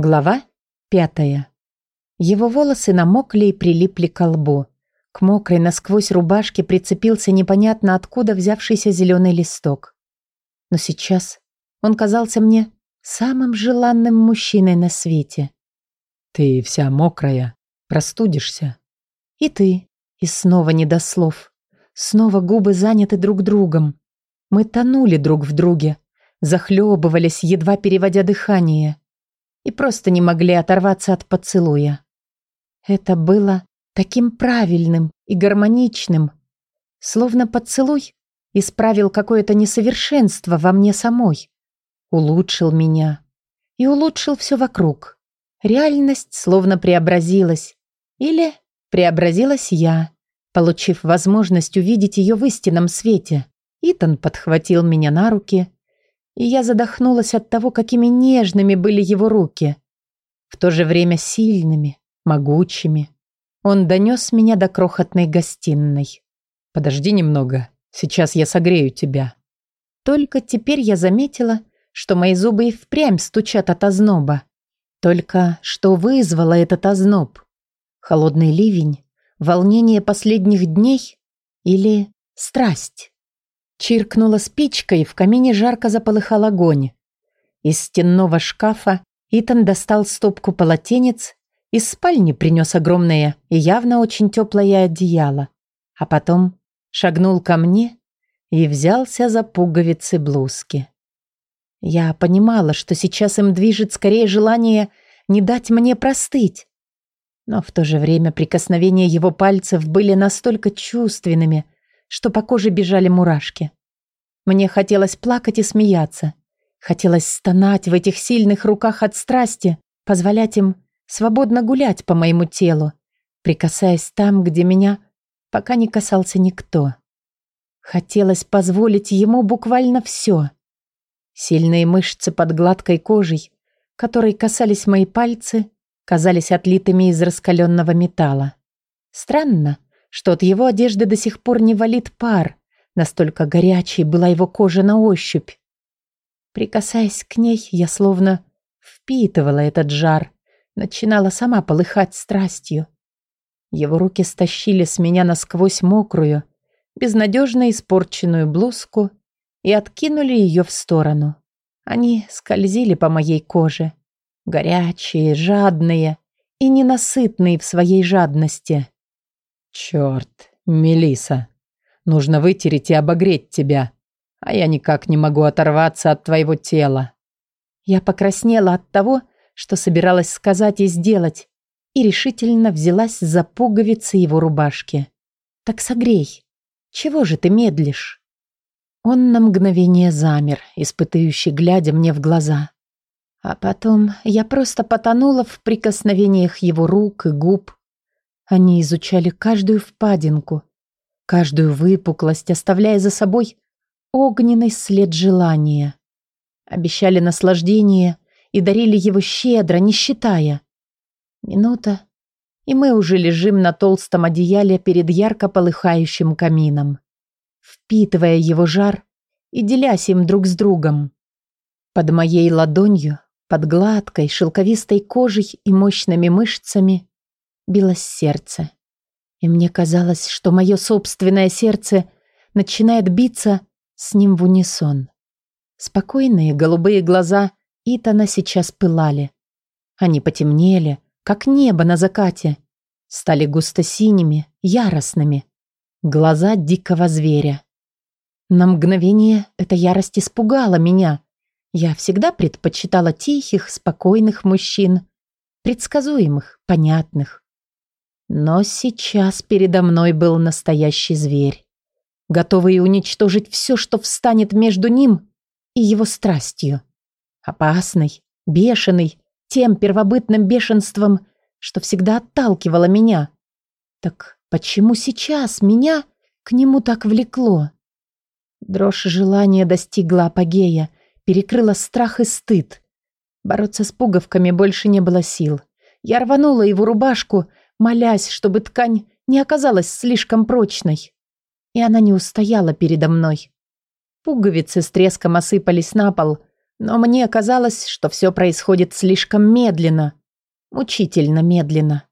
Глава пятая. Его волосы намокли и прилипли к лбу. К мокрой насквозь рубашке прицепился непонятно откуда взявшийся зеленый листок. Но сейчас он казался мне самым желанным мужчиной на свете. «Ты вся мокрая, простудишься». «И ты». И снова не до слов. Снова губы заняты друг другом. Мы тонули друг в друге, захлебывались, едва переводя дыхание и просто не могли оторваться от поцелуя. Это было таким правильным и гармоничным, словно поцелуй исправил какое-то несовершенство во мне самой, улучшил меня и улучшил все вокруг. Реальность словно преобразилась, или преобразилась я, получив возможность увидеть ее в истинном свете. Итан подхватил меня на руки и я задохнулась от того, какими нежными были его руки. В то же время сильными, могучими. Он донес меня до крохотной гостиной. «Подожди немного, сейчас я согрею тебя». Только теперь я заметила, что мои зубы и впрямь стучат от озноба. Только что вызвало этот озноб? Холодный ливень? Волнение последних дней? Или страсть? Чиркнула спичкой, в камине жарко заполыхал огонь. Из стенного шкафа Итан достал стопку полотенец, из спальни принес огромное и явно очень теплое одеяло, а потом шагнул ко мне и взялся за пуговицы блузки. Я понимала, что сейчас им движет скорее желание не дать мне простыть, но в то же время прикосновения его пальцев были настолько чувственными, что по коже бежали мурашки. Мне хотелось плакать и смеяться. Хотелось стонать в этих сильных руках от страсти, позволять им свободно гулять по моему телу, прикасаясь там, где меня пока не касался никто. Хотелось позволить ему буквально все. Сильные мышцы под гладкой кожей, которой касались мои пальцы, казались отлитыми из раскаленного металла. Странно, что от его одежды до сих пор не валит пар. Настолько горячей была его кожа на ощупь. Прикасаясь к ней, я словно впитывала этот жар, начинала сама полыхать страстью. Его руки стащили с меня насквозь мокрую, безнадежно испорченную блузку и откинули ее в сторону. Они скользили по моей коже, горячие, жадные и ненасытные в своей жадности. Черт, Мелиса, нужно вытереть и обогреть тебя, а я никак не могу оторваться от твоего тела. Я покраснела от того, что собиралась сказать и сделать, и решительно взялась за пуговицы его рубашки. Так согрей. Чего же ты медлишь? Он на мгновение замер, испытывающий, глядя мне в глаза. А потом я просто потонула в прикосновениях его рук и губ. Они изучали каждую впадинку, каждую выпуклость, оставляя за собой огненный след желания. Обещали наслаждение и дарили его щедро, не считая. Минута, и мы уже лежим на толстом одеяле перед ярко полыхающим камином, впитывая его жар и делясь им друг с другом. Под моей ладонью, под гладкой, шелковистой кожей и мощными мышцами билось сердце. И мне казалось, что мое собственное сердце начинает биться с ним в унисон. Спокойные голубые глаза Итана сейчас пылали. Они потемнели, как небо на закате, стали густо-синими, яростными. Глаза дикого зверя. На мгновение эта ярость испугала меня. Я всегда предпочитала тихих, спокойных мужчин, предсказуемых, понятных. Но сейчас передо мной был настоящий зверь, готовый уничтожить все, что встанет между ним и его страстью. Опасный, бешеный, тем первобытным бешенством, что всегда отталкивало меня. Так почему сейчас меня к нему так влекло? Дрожь желания достигла апогея, перекрыла страх и стыд. Бороться с пуговками больше не было сил. Я рванула его рубашку, молясь, чтобы ткань не оказалась слишком прочной. И она не устояла передо мной. Пуговицы с треском осыпались на пол, Но мне казалось, что все происходит слишком медленно, мучительно медленно.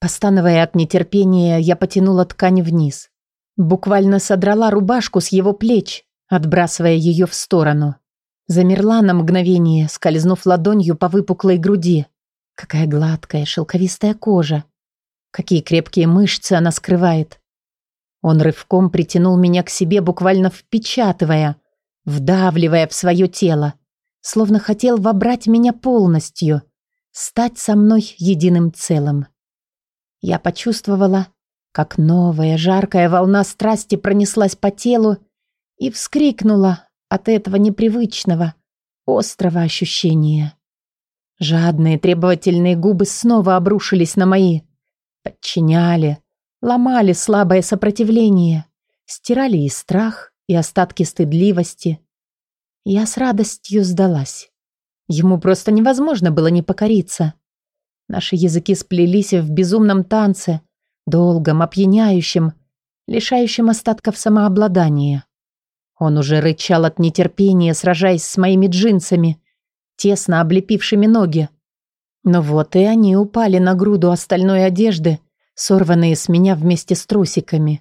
Постановая от нетерпения, я потянула ткань вниз. Буквально содрала рубашку с его плеч, отбрасывая ее в сторону. Замерла на мгновение, скользнув ладонью по выпуклой груди. Какая гладкая, шелковистая кожа. Какие крепкие мышцы она скрывает. Он рывком притянул меня к себе, буквально впечатывая, вдавливая в свое тело, словно хотел вобрать меня полностью, стать со мной единым целым. Я почувствовала, как новая жаркая волна страсти пронеслась по телу и вскрикнула от этого непривычного, острого ощущения. Жадные требовательные губы снова обрушились на мои, подчиняли, ломали слабое сопротивление, стирали и страх, и остатки стыдливости. Я с радостью сдалась. Ему просто невозможно было не покориться. Наши языки сплелись в безумном танце, долгом, опьяняющем, лишающем остатков самообладания. Он уже рычал от нетерпения, сражаясь с моими джинсами, тесно облепившими ноги. Но вот и они упали на груду остальной одежды, сорванные с меня вместе с трусиками.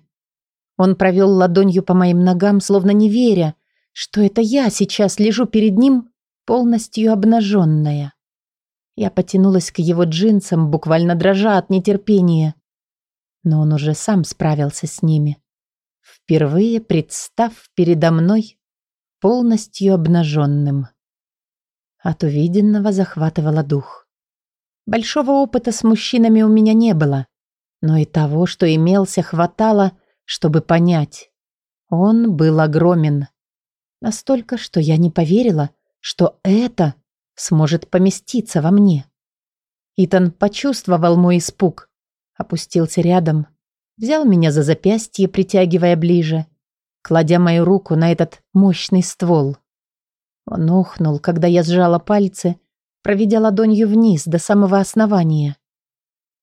Он провел ладонью по моим ногам, словно не веря, что это я сейчас лежу перед ним, полностью обнаженная. Я потянулась к его джинсам, буквально дрожа от нетерпения. Но он уже сам справился с ними. Впервые представ передо мной полностью обнаженным. От увиденного захватывало дух. Большого опыта с мужчинами у меня не было, но и того, что имелся, хватало, чтобы понять. Он был огромен. Настолько, что я не поверила, что это сможет поместиться во мне. Итан почувствовал мой испуг, опустился рядом, взял меня за запястье, притягивая ближе, кладя мою руку на этот мощный ствол. Он охнул, когда я сжала пальцы, проведя ладонью вниз до самого основания.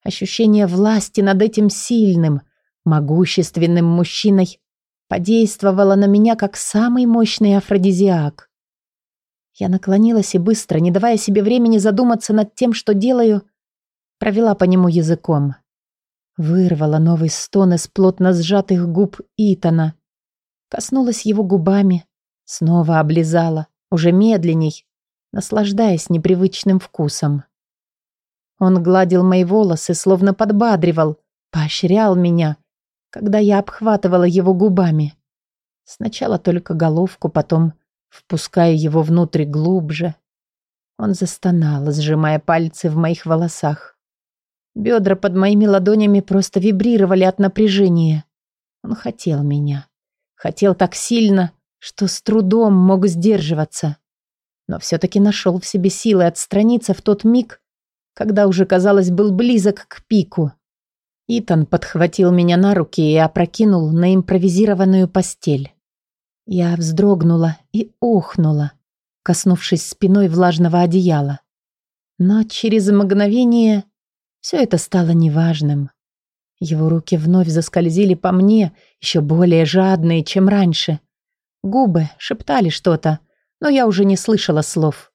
Ощущение власти над этим сильным, могущественным мужчиной подействовало на меня как самый мощный афродизиак. Я наклонилась и быстро, не давая себе времени задуматься над тем, что делаю, провела по нему языком. Вырвала новый стон из плотно сжатых губ Итана. Коснулась его губами, снова облизала, уже медленней, наслаждаясь непривычным вкусом. Он гладил мои волосы, словно подбадривал, поощрял меня, когда я обхватывала его губами. Сначала только головку, потом впуская его внутрь глубже. Он застонал, сжимая пальцы в моих волосах. Бедра под моими ладонями просто вибрировали от напряжения. Он хотел меня. Хотел так сильно, что с трудом мог сдерживаться. Но все-таки нашел в себе силы отстраниться в тот миг, когда уже, казалось, был близок к пику. Итан подхватил меня на руки и опрокинул на импровизированную постель. Я вздрогнула и охнула, коснувшись спиной влажного одеяла. Но через мгновение все это стало неважным. Его руки вновь заскользили по мне, еще более жадные, чем раньше. Губы шептали что-то, но я уже не слышала слов.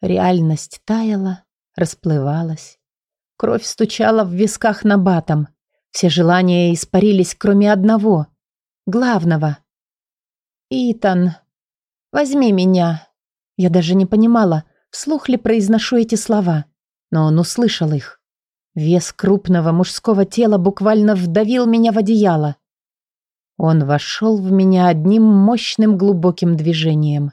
Реальность таяла, расплывалась. Кровь стучала в висках на батом. Все желания испарились, кроме одного. Главного — «Итан, возьми меня». Я даже не понимала, вслух ли произношу эти слова, но он услышал их. Вес крупного мужского тела буквально вдавил меня в одеяло. Он вошел в меня одним мощным глубоким движением.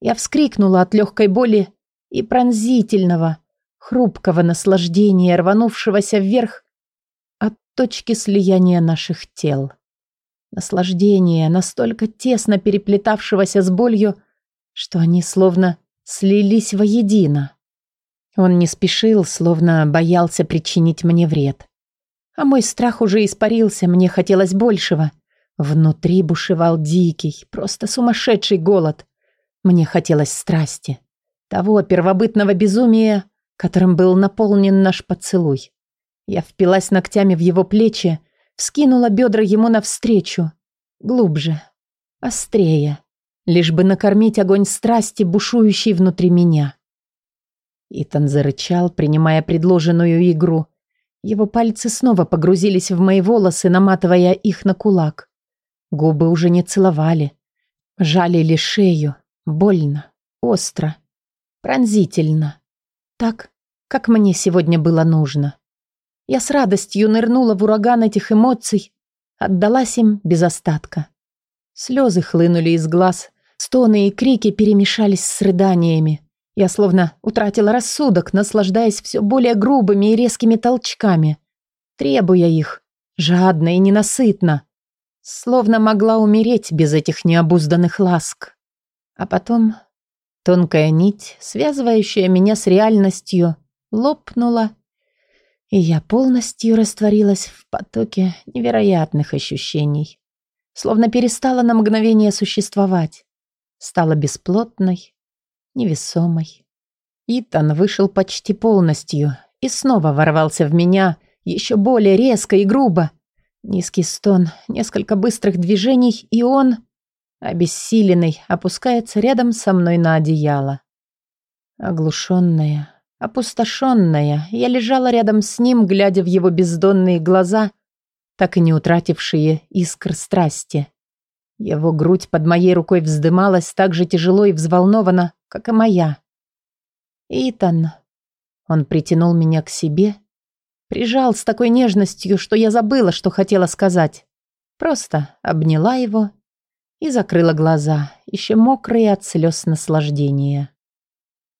Я вскрикнула от легкой боли и пронзительного, хрупкого наслаждения, рванувшегося вверх от точки слияния наших тел. Наслаждение, настолько тесно переплетавшегося с болью, что они словно слились воедино. Он не спешил, словно боялся причинить мне вред. А мой страх уже испарился, мне хотелось большего. Внутри бушевал дикий, просто сумасшедший голод. Мне хотелось страсти. Того первобытного безумия, которым был наполнен наш поцелуй. Я впилась ногтями в его плечи, Вскинула бедра ему навстречу. Глубже. Острее. лишь бы накормить огонь страсти, бушующий внутри меня. Итан зарычал, принимая предложенную игру. Его пальцы снова погрузились в мои волосы, наматывая их на кулак. Губы уже не целовали. Жалили шею. Больно. Остро. Пронзительно. Так, как мне сегодня было нужно. Я с радостью нырнула в ураган этих эмоций, отдалась им без остатка. Слезы хлынули из глаз, стоны и крики перемешались с рыданиями. Я словно утратила рассудок, наслаждаясь все более грубыми и резкими толчками, требуя их, жадно и ненасытно. Словно могла умереть без этих необузданных ласк. А потом тонкая нить, связывающая меня с реальностью, лопнула, и я полностью растворилась в потоке невероятных ощущений. Словно перестала на мгновение существовать. Стала бесплотной, невесомой. Итан вышел почти полностью и снова ворвался в меня, еще более резко и грубо. Низкий стон, несколько быстрых движений, и он, обессиленный, опускается рядом со мной на одеяло. Оглушенная, опустошенная, я лежала рядом с ним, глядя в его бездонные глаза, так и не утратившие искр страсти. Его грудь под моей рукой вздымалась так же тяжело и взволнованно, как и моя. «Итан». Он притянул меня к себе, прижал с такой нежностью, что я забыла, что хотела сказать. Просто обняла его и закрыла глаза, еще мокрые от слез наслаждения.